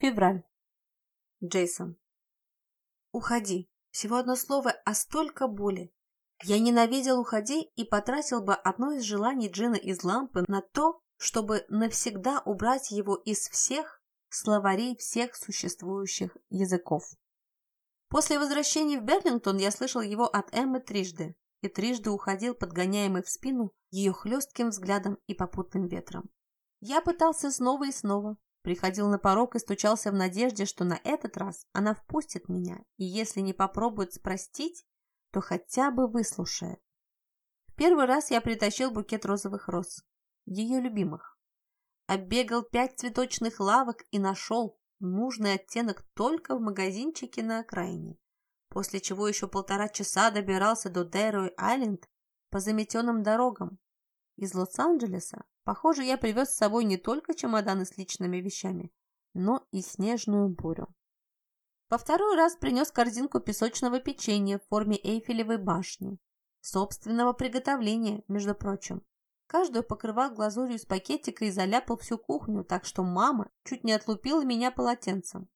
Февраль. Джейсон. Уходи. Всего одно слово, а столько боли. Я ненавидел «Уходи» и потратил бы одно из желаний Джина из лампы на то, чтобы навсегда убрать его из всех словарей всех существующих языков. После возвращения в Берлингтон я слышал его от Эммы трижды и трижды уходил, подгоняемый в спину ее хлестким взглядом и попутным ветром. Я пытался снова и снова, приходил на порог и стучался в надежде, что на этот раз она впустит меня, и если не попробует спростить, то хотя бы выслушает. В первый раз я притащил букет розовых роз, ее любимых. Оббегал пять цветочных лавок и нашел нужный оттенок только в магазинчике на окраине, после чего еще полтора часа добирался до Дэруэй-Айленд по заметенным дорогам. Из Лос-Анджелеса, похоже, я привез с собой не только чемоданы с личными вещами, но и снежную бурю. Во второй раз принес корзинку песочного печенья в форме Эйфелевой башни. Собственного приготовления, между прочим. Каждую покрывал глазурью из пакетика и заляпал всю кухню, так что мама чуть не отлупила меня полотенцем.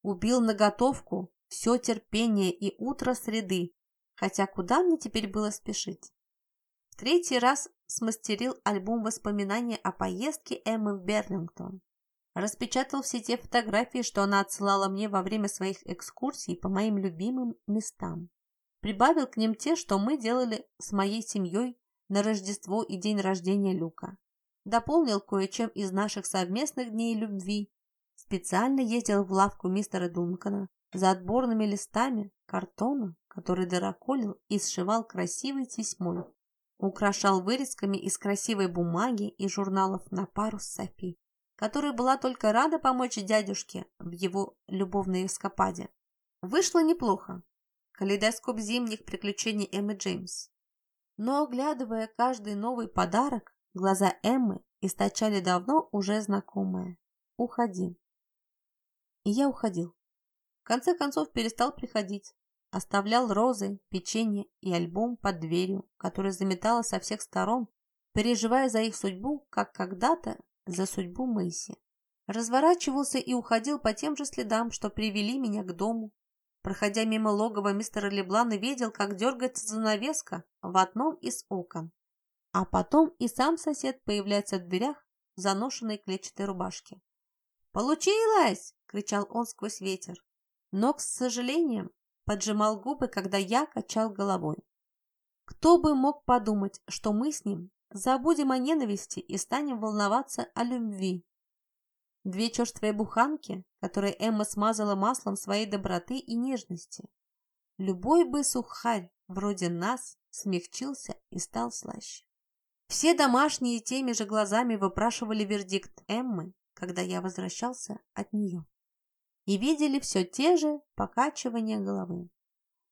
Убил на готовку все терпение и утро среды, хотя куда мне теперь было спешить? В третий раз смастерил альбом воспоминаний о поездке Эммы в Берлингтон распечатал все те фотографии, что она отсылала мне во время своих экскурсий по моим любимым местам. Прибавил к ним те, что мы делали с моей семьей на Рождество и день рождения Люка. Дополнил кое-чем из наших совместных дней любви. Специально ездил в лавку мистера Дункана за отборными листами картона, который дыроколил и сшивал красивой тесьмой. Украшал вырезками из красивой бумаги и журналов на пару с Софи которая была только рада помочь дядюшке в его любовной эскападе. Вышло неплохо. Калейдоскоп зимних приключений Эммы Джеймс. Но, оглядывая каждый новый подарок, глаза Эммы источали давно уже знакомое. «Уходи». И я уходил. В конце концов перестал приходить. Оставлял розы, печенье и альбом под дверью, который заметала со всех сторон, переживая за их судьбу, как когда-то за судьбу Мэйси. Разворачивался и уходил по тем же следам, что привели меня к дому. Проходя мимо логова мистера Леблана, видел, как дергается занавеска в одном из окон. А потом и сам сосед появляется в дверях в заношенной клетчатой рубашке. «Получилось!» – кричал он сквозь ветер. Но, к сожалению, поджимал губы, когда я качал головой. Кто бы мог подумать, что мы с ним Забудем о ненависти и станем волноваться о любви. Две черствые буханки, которые Эмма смазала маслом своей доброты и нежности. Любой бы сухарь, вроде нас, смягчился и стал слаще. Все домашние теми же глазами выпрашивали вердикт Эммы, когда я возвращался от нее. И видели все те же покачивания головы.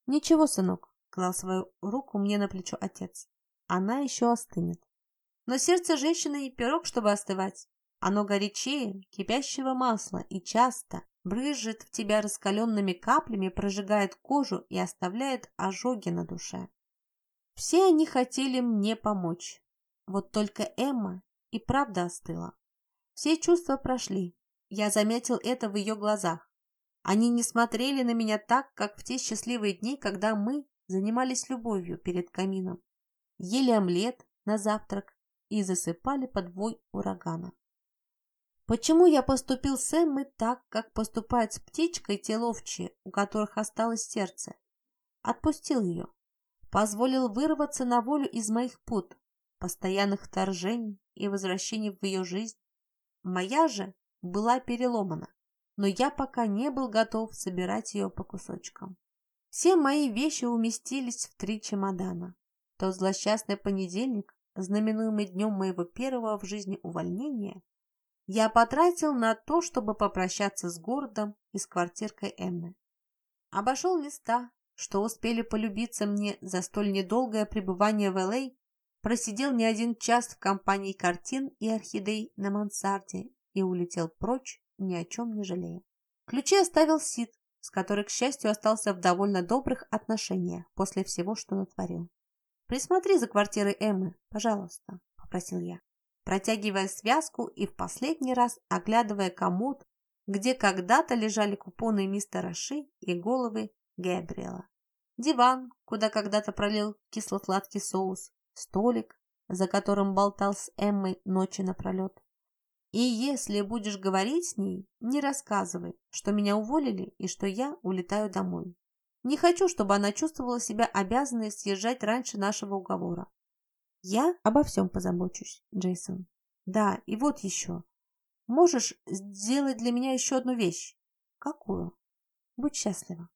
«Ничего, сынок», — клал свою руку мне на плечо отец она еще остынет. Но сердце женщины не пирог, чтобы остывать. Оно горячее кипящего масла и часто брызжет в тебя раскаленными каплями, прожигает кожу и оставляет ожоги на душе. Все они хотели мне помочь. Вот только Эмма и правда остыла. Все чувства прошли. Я заметил это в ее глазах. Они не смотрели на меня так, как в те счастливые дни, когда мы занимались любовью перед камином ели омлет на завтрак и засыпали под вой урагана. Почему я поступил с Эммой так, как поступают с птичкой те ловчие, у которых осталось сердце? Отпустил ее. Позволил вырваться на волю из моих пут, постоянных вторжений и возвращений в ее жизнь. Моя же была переломана, но я пока не был готов собирать ее по кусочкам. Все мои вещи уместились в три чемодана. Тот злосчастный понедельник, знаменуемый днем моего первого в жизни увольнения, я потратил на то, чтобы попрощаться с городом и с квартиркой Эммы. Обошел места, что успели полюбиться мне за столь недолгое пребывание в Л.А., просидел не один час в компании картин и орхидей на мансарде и улетел прочь, ни о чем не жалея. Ключи оставил Сид, с которой, к счастью, остался в довольно добрых отношениях после всего, что натворил. «Присмотри за квартирой Эммы, пожалуйста», – попросил я, протягивая связку и в последний раз оглядывая комод, где когда-то лежали купоны мистера Ши и головы Гэбриэла. Диван, куда когда-то пролил кисло-сладкий соус, столик, за которым болтал с Эммой ночи напролет. И если будешь говорить с ней, не рассказывай, что меня уволили и что я улетаю домой. Не хочу, чтобы она чувствовала себя обязанной съезжать раньше нашего уговора. Я обо всем позабочусь, Джейсон. Да, и вот еще. Можешь сделать для меня еще одну вещь? Какую? Будь счастлива.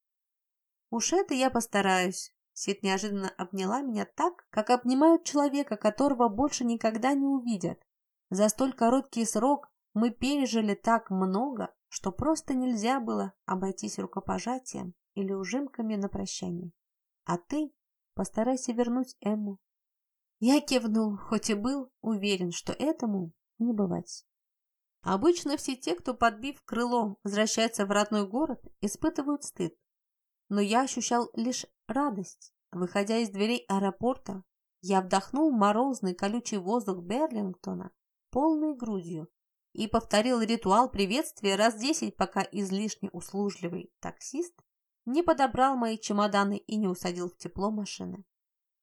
Уж это я постараюсь. Сид неожиданно обняла меня так, как обнимают человека, которого больше никогда не увидят. За столь короткий срок мы пережили так много, что просто нельзя было обойтись рукопожатием или ужимками на прощание. А ты постарайся вернуть Эмму. Я кивнул, хоть и был уверен, что этому не бывать. Обычно все те, кто, подбив крыло, возвращается в родной город, испытывают стыд. Но я ощущал лишь радость. Выходя из дверей аэропорта, я вдохнул морозный колючий воздух Берлингтона полной грудью и повторил ритуал приветствия раз десять, пока излишне услужливый таксист не подобрал мои чемоданы и не усадил в тепло машины.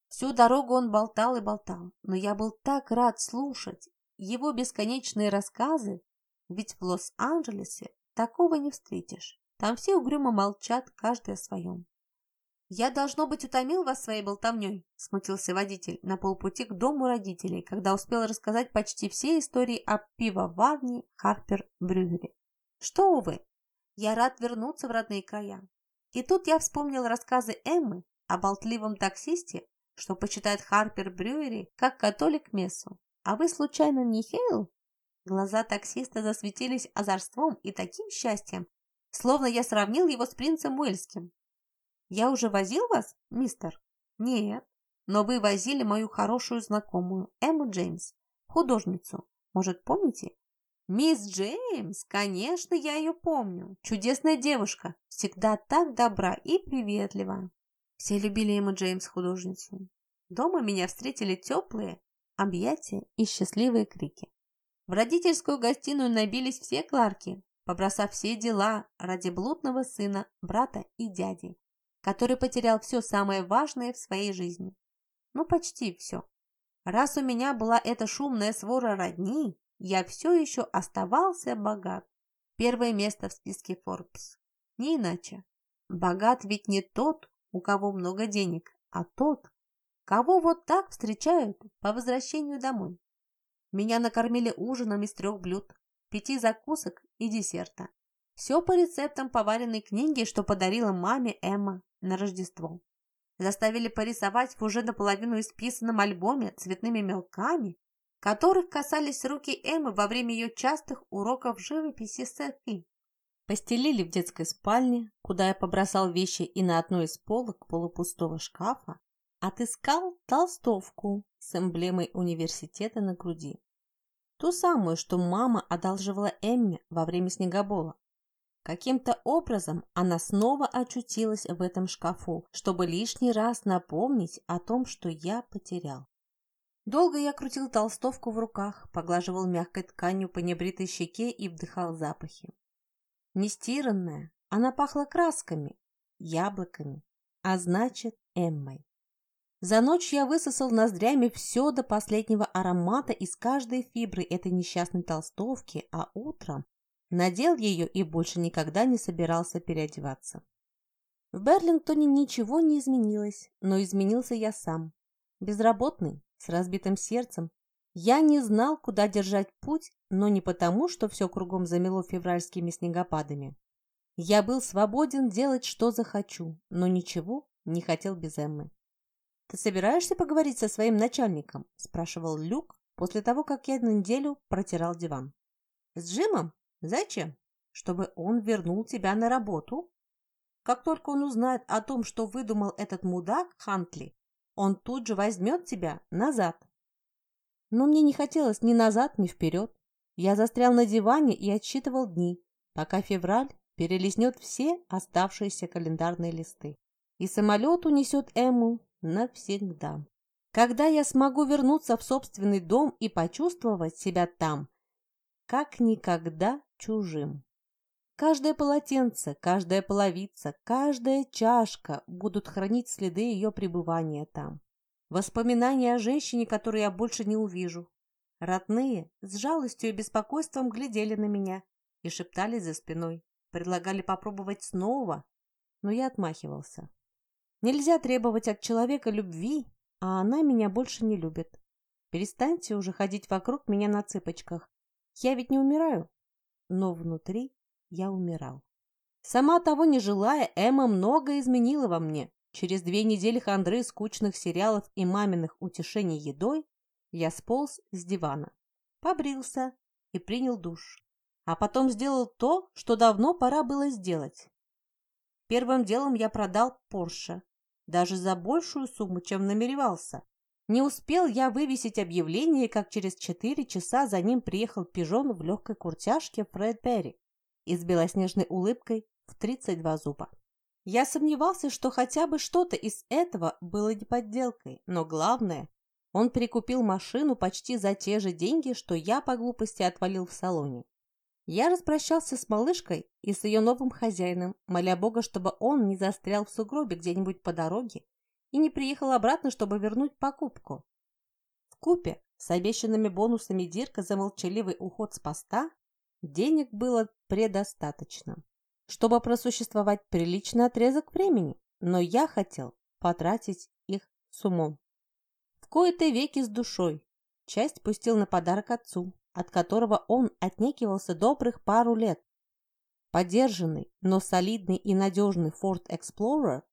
Всю дорогу он болтал и болтал, но я был так рад слушать его бесконечные рассказы, ведь в Лос-Анджелесе такого не встретишь. Там все угрюмо молчат, каждый о своем. «Я, должно быть, утомил вас своей болтовней», – смутился водитель на полпути к дому родителей, когда успел рассказать почти все истории о пивоварне Харпер Брюгере. «Что вы? Я рад вернуться в родные края». И тут я вспомнил рассказы Эммы о болтливом таксисте, что почитает Харпер Брюери как католик мессу. А вы случайно не Хейл? Глаза таксиста засветились озорством и таким счастьем, словно я сравнил его с принцем Уэльским. Я уже возил вас, мистер? Нет. Но вы возили мою хорошую знакомую, Эмму Джеймс, художницу. Может, помните? Мисс Джеймс, конечно, я ее помню. Чудесная девушка, всегда так добра и приветлива. Все любили Эмму Джеймс, художницу. Дома меня встретили теплые объятия и счастливые крики. В родительскую гостиную набились все Кларки, побросав все дела ради блудного сына, брата и дяди, который потерял все самое важное в своей жизни. Ну, почти все. Раз у меня была эта шумная свора родни, я все еще оставался богат. Первое место в списке Forbes. Не иначе. Богат ведь не тот, у кого много денег, а тот, кого вот так встречают по возвращению домой. Меня накормили ужином из трех блюд, пяти закусок и десерта. Все по рецептам поваренной книги, что подарила маме Эмма на Рождество. Заставили порисовать в уже наполовину исписанном альбоме цветными мелками, которых касались руки Эммы во время ее частых уроков живописи Софи. Постелили в детской спальне, куда я побросал вещи и на одной из полок полупустого шкафа отыскал толстовку с эмблемой университета на груди. Ту самую, что мама одалживала Эмме во время снегобола. Каким-то образом она снова очутилась в этом шкафу, чтобы лишний раз напомнить о том, что я потерял. Долго я крутил толстовку в руках, поглаживал мягкой тканью по небритой щеке и вдыхал запахи. Нестиранная, она пахла красками, яблоками, а значит, Эммой. За ночь я высосал ноздрями все до последнего аромата из каждой фибры этой несчастной толстовки, а утром надел ее и больше никогда не собирался переодеваться. В Берлингтоне ничего не изменилось, но изменился я сам. Безработный, с разбитым сердцем. Я не знал, куда держать путь, но не потому, что все кругом замело февральскими снегопадами. Я был свободен делать, что захочу, но ничего не хотел без Эммы. «Ты собираешься поговорить со своим начальником?» – спрашивал Люк после того, как я на неделю протирал диван. «С Джимом? Зачем? Чтобы он вернул тебя на работу? Как только он узнает о том, что выдумал этот мудак Хантли, он тут же возьмет тебя назад». Но мне не хотелось ни назад, ни вперед. Я застрял на диване и отсчитывал дни, пока февраль перелеснет все оставшиеся календарные листы. И самолет унесет Эму навсегда. Когда я смогу вернуться в собственный дом и почувствовать себя там, как никогда чужим. Каждое полотенце, каждая половица, каждая чашка будут хранить следы ее пребывания там. Воспоминания о женщине, которую я больше не увижу. Родные с жалостью и беспокойством глядели на меня и шептали за спиной, предлагали попробовать снова, но я отмахивался. Нельзя требовать от человека любви, а она меня больше не любит. Перестаньте уже ходить вокруг меня на цыпочках. Я ведь не умираю. Но внутри я умирал. Сама того не желая, Эмма много изменила во мне. Через две недели хандры, скучных сериалов и маминых утешений едой я сполз с дивана, побрился и принял душ. А потом сделал то, что давно пора было сделать. Первым делом я продал Порше, даже за большую сумму, чем намеревался. Не успел я вывесить объявление, как через четыре часа за ним приехал пижон в легкой куртяжке Фред Перри и с белоснежной улыбкой в 32 зуба. Я сомневался, что хотя бы что-то из этого было не подделкой, но главное, он прикупил машину почти за те же деньги, что я по глупости отвалил в салоне. Я распрощался с малышкой и с ее новым хозяином, моля Бога, чтобы он не застрял в сугробе где-нибудь по дороге и не приехал обратно, чтобы вернуть покупку. В купе с обещанными бонусами Дирка за молчаливый уход с поста Денег было предостаточно, чтобы просуществовать приличный отрезок времени, но я хотел потратить их с умом. В кои-то веки с душой. Часть пустил на подарок отцу, от которого он отнекивался добрых пару лет. Подержанный, но солидный и надежный Ford Explorer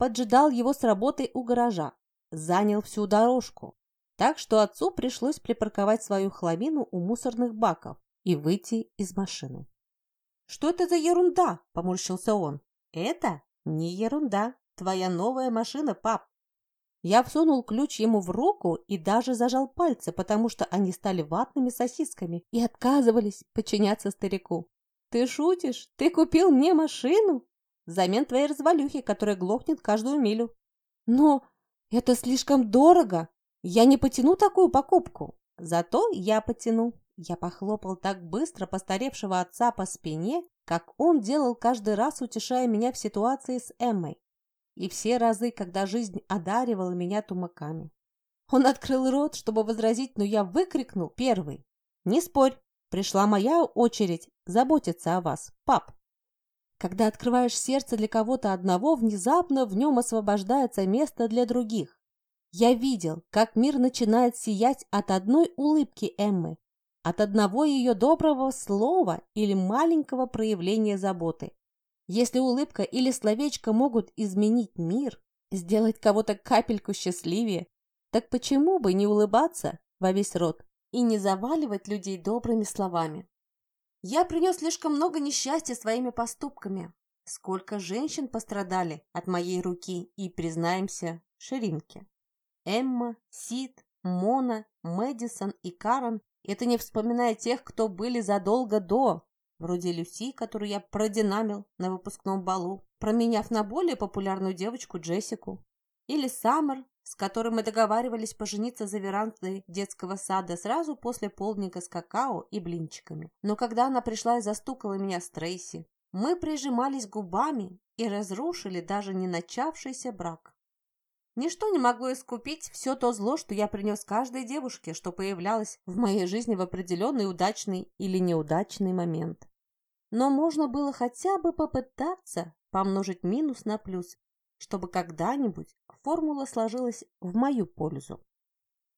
поджидал его с работой у гаража, занял всю дорожку, так что отцу пришлось припарковать свою хламину у мусорных баков, и выйти из машины. «Что это за ерунда?» – поморщился он. «Это не ерунда. Твоя новая машина, пап». Я всунул ключ ему в руку и даже зажал пальцы, потому что они стали ватными сосисками и отказывались подчиняться старику. «Ты шутишь? Ты купил мне машину?» Взамен твоей развалюхи, которая глохнет каждую милю. «Но это слишком дорого. Я не потяну такую покупку. Зато я потяну. Я похлопал так быстро постаревшего отца по спине, как он делал каждый раз, утешая меня в ситуации с Эммой. И все разы, когда жизнь одаривала меня тумаками. Он открыл рот, чтобы возразить, но я выкрикнул первый. «Не спорь, пришла моя очередь заботиться о вас, пап». Когда открываешь сердце для кого-то одного, внезапно в нем освобождается место для других. Я видел, как мир начинает сиять от одной улыбки Эммы, от одного ее доброго слова или маленького проявления заботы. Если улыбка или словечко могут изменить мир, сделать кого-то капельку счастливее, так почему бы не улыбаться во весь рот и не заваливать людей добрыми словами? Я принес слишком много несчастья своими поступками. Сколько женщин пострадали от моей руки и, признаемся, ширинки. Эмма, Сид, Мона, Мэдисон и Карен это не вспоминая тех, кто были задолго до, вроде Люси, которую я продинамил на выпускном балу, променяв на более популярную девочку Джессику. Или Саммер, с которой мы договаривались пожениться за верандой детского сада сразу после полдника с какао и блинчиками. Но когда она пришла и застукала меня с Трейси, мы прижимались губами и разрушили даже не начавшийся брак. Ничто не могло искупить все то зло, что я принес каждой девушке, что появлялось в моей жизни в определенный удачный или неудачный момент. Но можно было хотя бы попытаться помножить минус на плюс, чтобы когда-нибудь формула сложилась в мою пользу.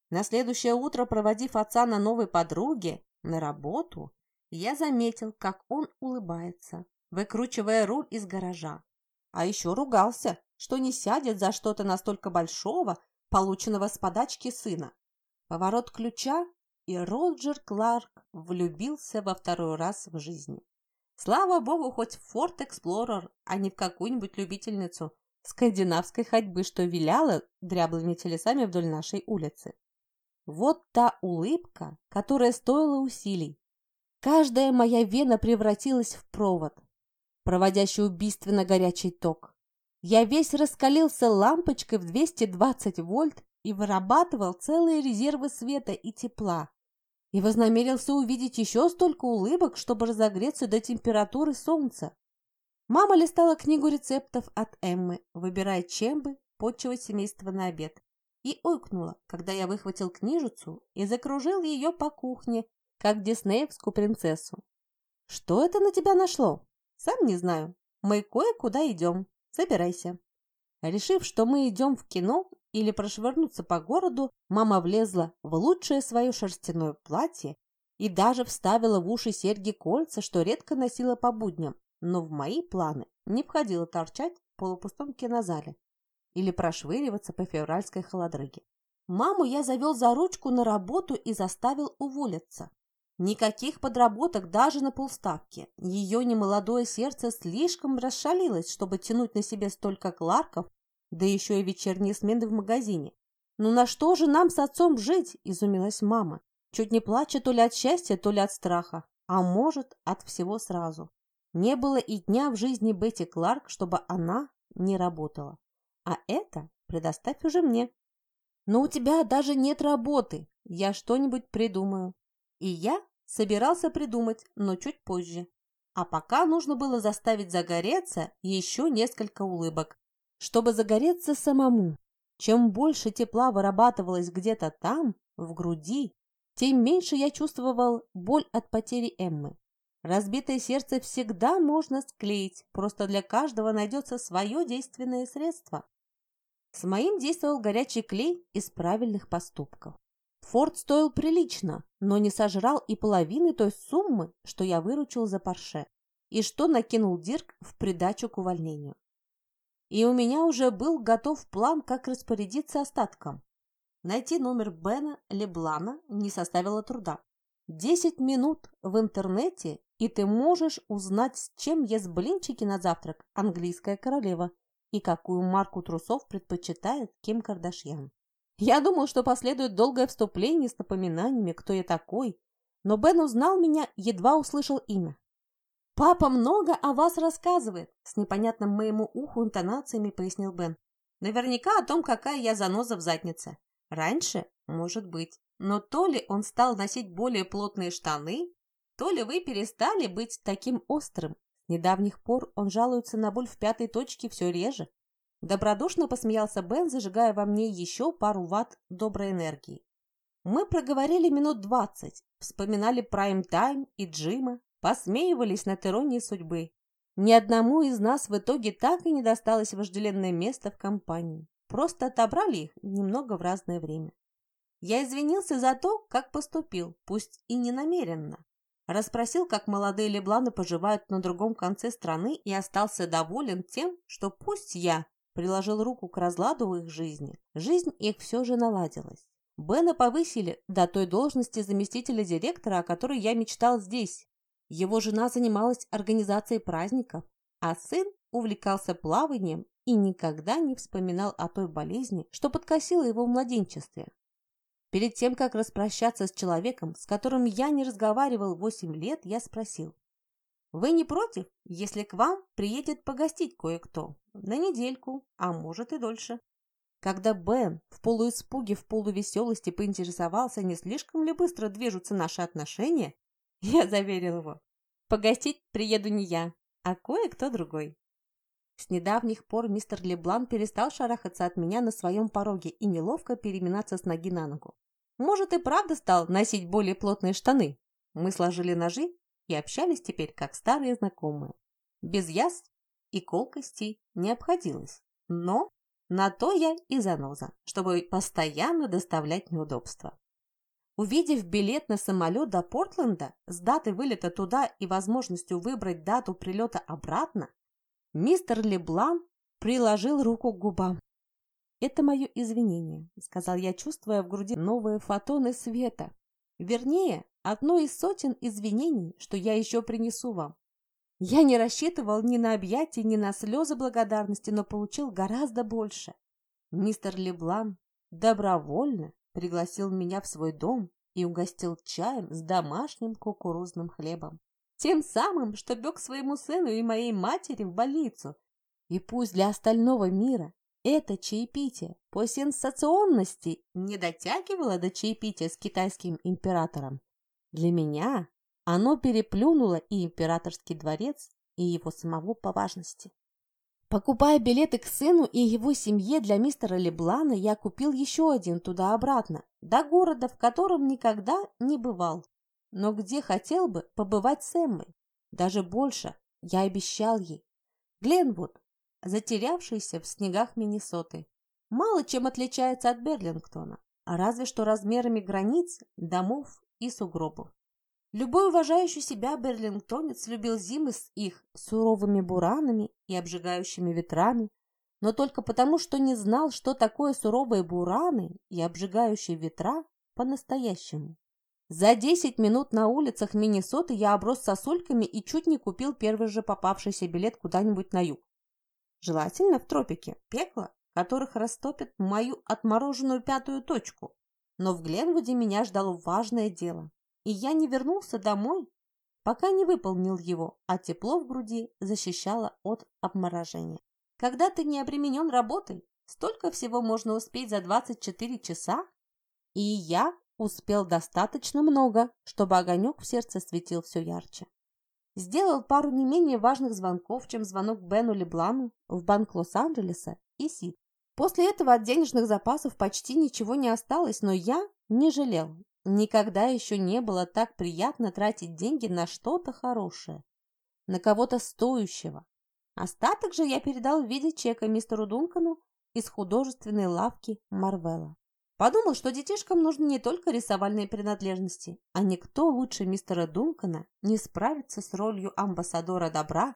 На следующее утро, проводив отца на новой подруге, на работу, я заметил, как он улыбается, выкручивая руль из гаража. А еще ругался, что не сядет за что-то настолько большого, полученного с подачки сына. Поворот ключа, и Роджер Кларк влюбился во второй раз в жизни. Слава богу, хоть в Форт Эксплорер, а не в какую-нибудь любительницу скандинавской ходьбы, что виляла дряблыми телесами вдоль нашей улицы. Вот та улыбка, которая стоила усилий. Каждая моя вена превратилась в провод, проводящий убийственно горячий ток. Я весь раскалился лампочкой в 220 вольт и вырабатывал целые резервы света и тепла. и вознамерился увидеть еще столько улыбок, чтобы разогреться до температуры солнца. Мама листала книгу рецептов от Эммы, выбирая, чем бы почивать семейство на обед, и ойкнула, когда я выхватил книжицу и закружил ее по кухне, как диснеевскую принцессу. «Что это на тебя нашло?» «Сам не знаю. Мы кое-куда идем. Собирайся». Решив, что мы идем в кино или прошвырнуться по городу, мама влезла в лучшее свое шерстяное платье и даже вставила в уши серьги-кольца, что редко носила по будням, но в мои планы не входило торчать в полупустом кинозале или прошвыриваться по февральской холодрыге. Маму я завел за ручку на работу и заставил уволиться. Никаких подработок даже на полставки. Ее немолодое сердце слишком расшалилось, чтобы тянуть на себе столько кларков, да еще и вечерние смены в магазине. «Ну на что же нам с отцом жить?» – изумилась мама, чуть не плача то ли от счастья, то ли от страха, а может, от всего сразу. Не было и дня в жизни Бетти Кларк, чтобы она не работала. А это предоставь уже мне. Но у тебя даже нет работы. Я что-нибудь придумаю. И я собирался придумать, но чуть позже. А пока нужно было заставить загореться еще несколько улыбок, чтобы загореться самому. Чем больше тепла вырабатывалось где-то там, в груди, тем меньше я чувствовал боль от потери Эммы. Разбитое сердце всегда можно склеить, просто для каждого найдется свое действенное средство. С моим действовал горячий клей из правильных поступков. Форд стоил прилично, но не сожрал и половины той суммы, что я выручил за парше, и что накинул Дирк в придачу к увольнению. И у меня уже был готов план, как распорядиться остатком. Найти номер Бена Леблана не составило труда. Десять минут в интернете, и ты можешь узнать, с чем ест блинчики на завтрак английская королева и какую марку трусов предпочитает Ким Кардашьян. Я думал, что последует долгое вступление с напоминаниями, кто я такой, но Бен узнал меня, едва услышал имя. «Папа много о вас рассказывает», — с непонятным моему уху интонациями пояснил Бен. «Наверняка о том, какая я заноза в заднице. Раньше, может быть, но то ли он стал носить более плотные штаны, то ли вы перестали быть таким острым. С недавних пор он жалуется на боль в пятой точке все реже. Добродушно посмеялся Бен, зажигая во мне еще пару ватт доброй энергии. Мы проговорили минут двадцать, вспоминали прайм-тайм и Джима, посмеивались над иронией судьбы. Ни одному из нас в итоге так и не досталось вожделенное место в компании. Просто отобрали их немного в разное время. Я извинился за то, как поступил, пусть и не намеренно. Расспросил, как молодые Лебланы поживают на другом конце страны и остался доволен тем, что пусть я приложил руку к разладу их жизни, жизнь их все же наладилась. Бена повысили до той должности заместителя директора, о которой я мечтал здесь. Его жена занималась организацией праздников, а сын увлекался плаванием и никогда не вспоминал о той болезни, что подкосила его в младенчестве. Перед тем, как распрощаться с человеком, с которым я не разговаривал восемь лет, я спросил, вы не против, если к вам приедет погостить кое-кто? На недельку, а может и дольше. Когда Бен в полуиспуге, в полувеселости поинтересовался, не слишком ли быстро движутся наши отношения, я заверил его. Погостить приеду не я, а кое-кто другой. С недавних пор мистер Леблан перестал шарахаться от меня на своем пороге и неловко переминаться с ноги на ногу. Может, и правда стал носить более плотные штаны. Мы сложили ножи и общались теперь как старые знакомые. Без яств и колкостей не обходилось, но на то я и заноза, чтобы постоянно доставлять неудобства. Увидев билет на самолет до Портленда с датой вылета туда и возможностью выбрать дату прилета обратно, мистер Леблан приложил руку к губам. «Это мое извинение», — сказал я, чувствуя в груди новые фотоны света. Вернее, одно из сотен извинений, что я еще принесу вам. Я не рассчитывал ни на объятия, ни на слезы благодарности, но получил гораздо больше. Мистер Леблан добровольно пригласил меня в свой дом и угостил чаем с домашним кукурузным хлебом. Тем самым, что бег своему сыну и моей матери в больницу. И пусть для остального мира это чаепитие по сенсационности не дотягивало до чаепития с китайским императором, Для меня оно переплюнуло и императорский дворец, и его самого по важности. Покупая билеты к сыну и его семье для мистера Леблана, я купил еще один туда-обратно, до города, в котором никогда не бывал, но где хотел бы побывать с Эммой. Даже больше я обещал ей. Гленвуд, затерявшийся в снегах Миннесоты, мало чем отличается от Берлингтона, а разве что размерами границ, домов и сугробов. Любой уважающий себя берлингтонец любил зимы с их суровыми буранами и обжигающими ветрами, но только потому, что не знал, что такое суровые бураны и обжигающие ветра по-настоящему. За 10 минут на улицах Миннесоты я оброс сосульками и чуть не купил первый же попавшийся билет куда-нибудь на юг. Желательно в тропике, пекло, которых растопит мою отмороженную пятую точку. Но в Гленвуде меня ждало важное дело и я не вернулся домой, пока не выполнил его, а тепло в груди защищало от обморожения. Когда ты не обременен работой, столько всего можно успеть за 24 часа, и я успел достаточно много, чтобы огонек в сердце светил все ярче. Сделал пару не менее важных звонков, чем звонок Бену Леблану в банк Лос-Анджелеса и Сид. После этого от денежных запасов почти ничего не осталось, но я не жалел Никогда еще не было так приятно тратить деньги на что-то хорошее, на кого-то стоящего. Остаток же я передал в виде чека мистеру Дункану из художественной лавки Марвелла. Подумал, что детишкам нужны не только рисовальные принадлежности, а никто лучше мистера Дункана не справится с ролью амбассадора добра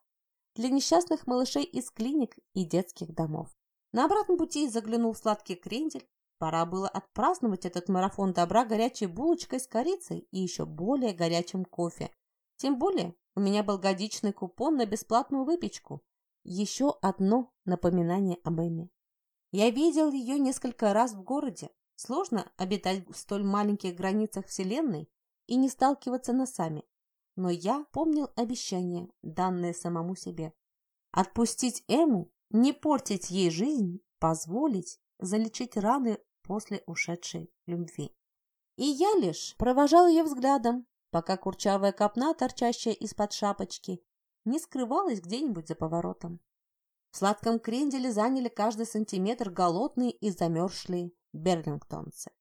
для несчастных малышей из клиник и детских домов. На обратном пути заглянул в сладкий крендель, Пора было отпраздновать этот марафон добра горячей булочкой с корицей и еще более горячим кофе. Тем более у меня был годичный купон на бесплатную выпечку. Еще одно напоминание об Эмме. Я видел ее несколько раз в городе. Сложно обитать в столь маленьких границах Вселенной и не сталкиваться носами. Но я помнил обещание, данное самому себе. Отпустить Эму, не портить ей жизнь, позволить залечить раны после ушедшей любви. И я лишь провожал ее взглядом, пока курчавая копна, торчащая из-под шапочки, не скрывалась где-нибудь за поворотом. В сладком кренделе заняли каждый сантиметр голодные и замерзшие берлингтонцы.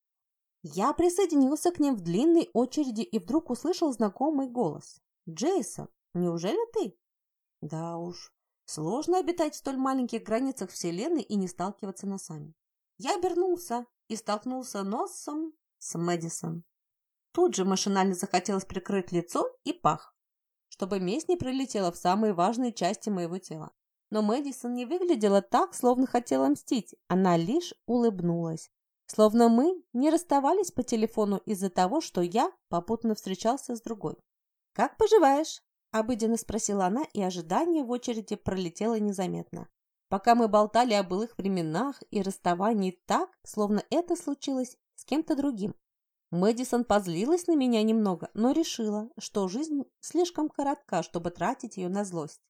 Я присоединился к ним в длинной очереди и вдруг услышал знакомый голос. «Джейсон, неужели ты?» «Да уж, сложно обитать в столь маленьких границах Вселенной и не сталкиваться носами». Я обернулся и столкнулся носом с Мэдисон. Тут же машинально захотелось прикрыть лицо и пах, чтобы месть не прилетела в самые важные части моего тела. Но Мэдисон не выглядела так, словно хотела мстить. Она лишь улыбнулась. Словно мы не расставались по телефону из-за того, что я попутно встречался с другой. «Как поживаешь?» – обыденно спросила она, и ожидание в очереди пролетело незаметно пока мы болтали о былых временах и расставании так, словно это случилось с кем-то другим. Мэдисон позлилась на меня немного, но решила, что жизнь слишком коротка, чтобы тратить ее на злость.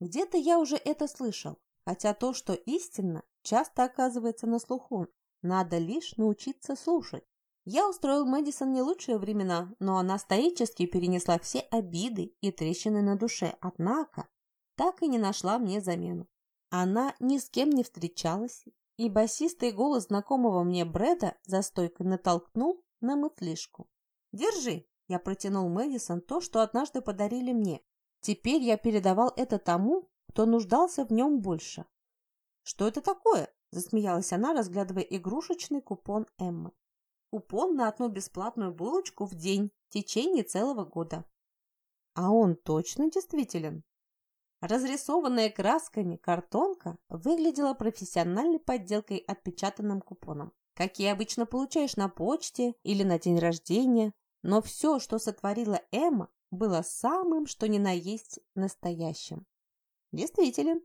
Где-то я уже это слышал, хотя то, что истинно, часто оказывается на слуху. Надо лишь научиться слушать. Я устроил Мэдисон не лучшие времена, но она стоически перенесла все обиды и трещины на душе, однако так и не нашла мне замену. Она ни с кем не встречалась, и басистый голос знакомого мне Брэда за стойкой натолкнул на мыслишку. «Держи!» – я протянул Мэдисон то, что однажды подарили мне. Теперь я передавал это тому, кто нуждался в нем больше. «Что это такое?» – засмеялась она, разглядывая игрушечный купон Эммы. «Купон на одну бесплатную булочку в день в течение целого года». «А он точно действителен?» Разрисованная красками картонка выглядела профессиональной подделкой отпечатанным купоном, какие обычно получаешь на почте или на день рождения, но все, что сотворила Эмма, было самым, что ни на есть настоящим. Действительно,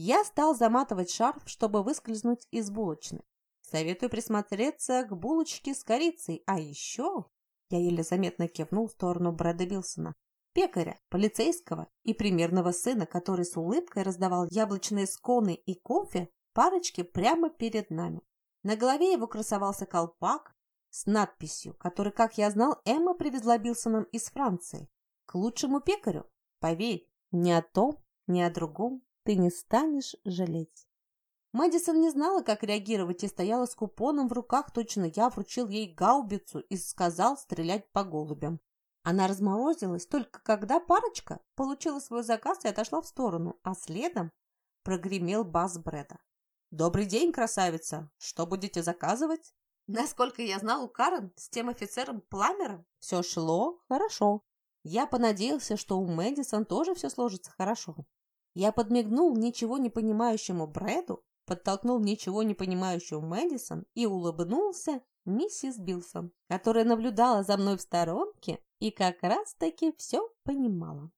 я стал заматывать шарф, чтобы выскользнуть из булочной. Советую присмотреться к булочке с корицей, а еще... Я еле заметно кивнул в сторону Брэда Билсона пекаря, полицейского и примерного сына, который с улыбкой раздавал яблочные сконы и кофе парочке прямо перед нами. На голове его красовался колпак с надписью, который, как я знал, Эмма привезла Билсоном из Франции. К лучшему пекарю. Поверь, ни о том, ни о другом ты не станешь жалеть. Мэдисон не знала, как реагировать, и стояла с купоном в руках, точно я вручил ей гаубицу и сказал стрелять по голубям. Она разморозилась только когда парочка получила свой заказ и отошла в сторону, а следом прогремел бас Брэда. «Добрый день, красавица! Что будете заказывать?» Насколько я знал, у Карен с тем офицером Пламером все шло хорошо. Я понадеялся, что у Мэдисон тоже все сложится хорошо. Я подмигнул ничего не понимающему Брэду, подтолкнул ничего не понимающую Мэдисон и улыбнулся миссис Билсон, которая наблюдала за мной в сторонке и как раз-таки все понимала.